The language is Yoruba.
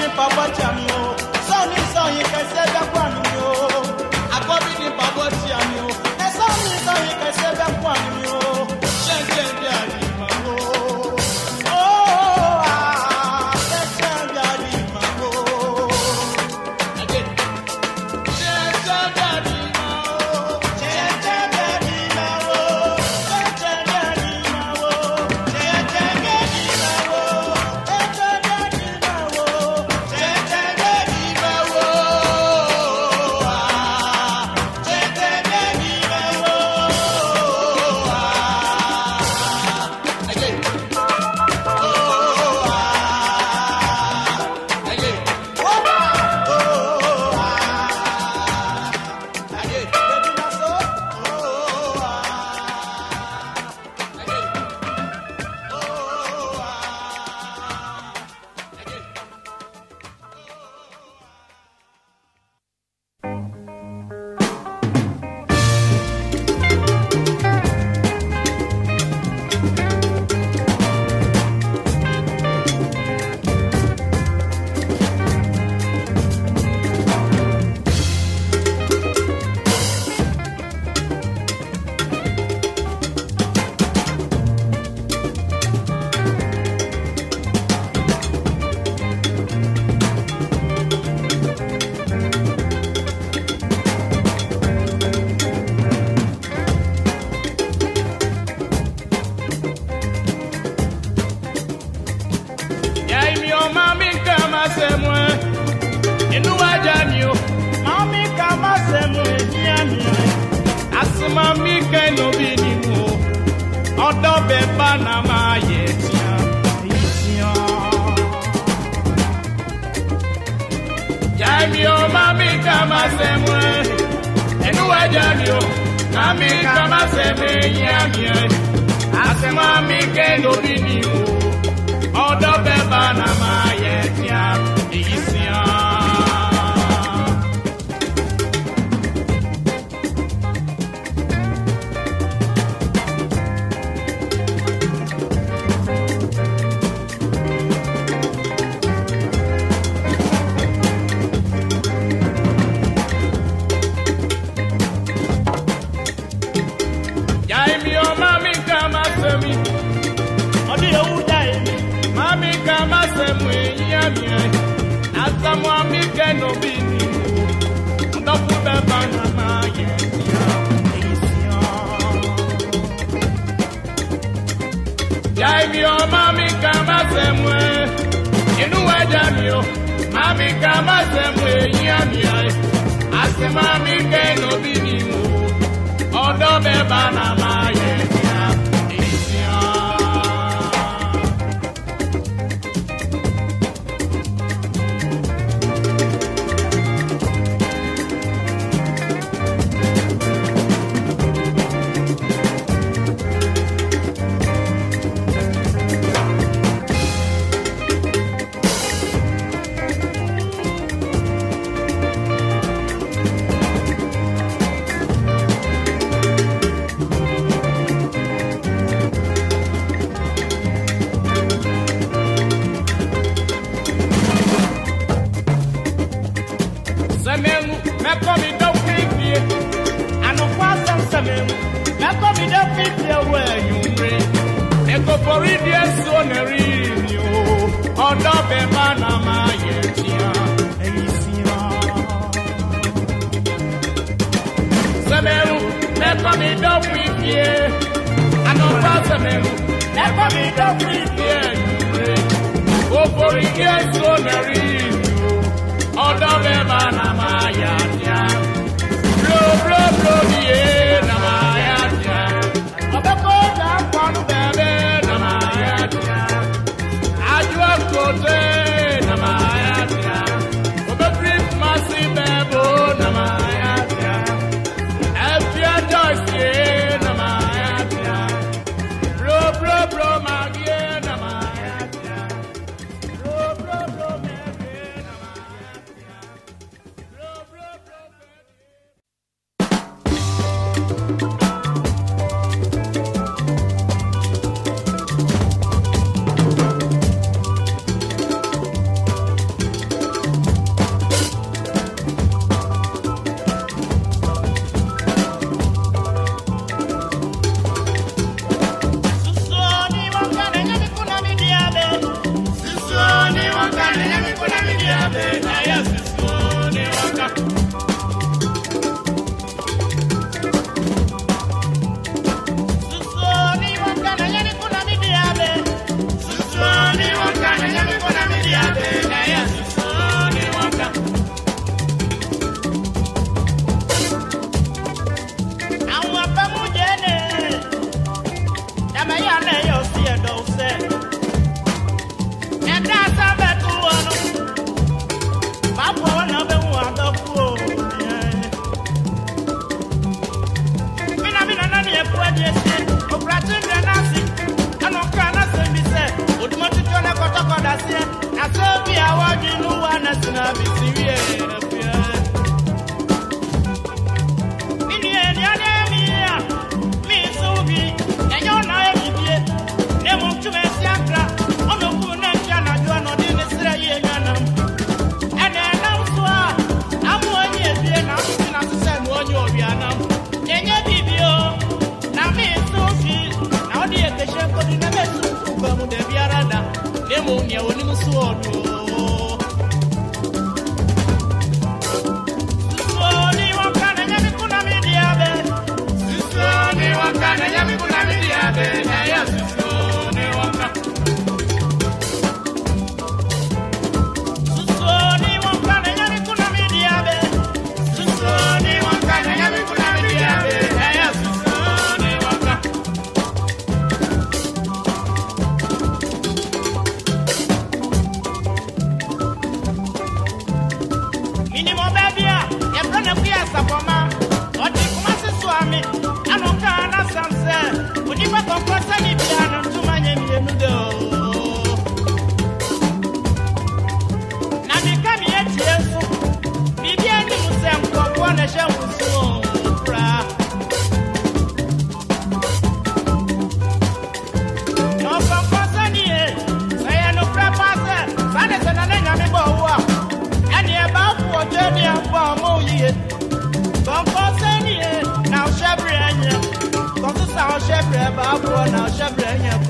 ní pàpà jàmù o sọ ní sọ yìí kẹsẹ́ dàgbà. ma mi ke no bi ni mo ọdọ bẹ bá na ma yẹ tiẹn yẹ tiẹn. jami o mami kama ka ma se mu ẹ ẹnu wa jami o ma mi ka ma se mi mi ẹ asi ma mi ke no bi ni mo ọdọ bẹ bá na ma yẹ tiẹn. Ami kama sẹ́mu èyí àmì ayé, àsèmá mi kẹ́ lóbi ni mo, ọ̀dọ́ bẹ́ẹ̀ bá nà máa. mɛkɔ mi dɔ pipie anɔfɔ asɛnsɛmɛ mɛkɔ mi dɔ pipie wɔ ɛnyumre mɛkɔpɔri deɛ so nɛri ni o ɔdɔ bɛ ma na ma yɛ tia ɛyi sia sɛmɛru mɛkɔ mi dɔ pipie anɔfɔ asɛmɛru mɛkɔ mi dɔ pipie ɛnyumre kɔpɔri deɛ so nɛri. yeah. tiɛ asɛ bi awɔ di nuwa na sinabi si wiye. a kwa shepherd, I and our shepherd, and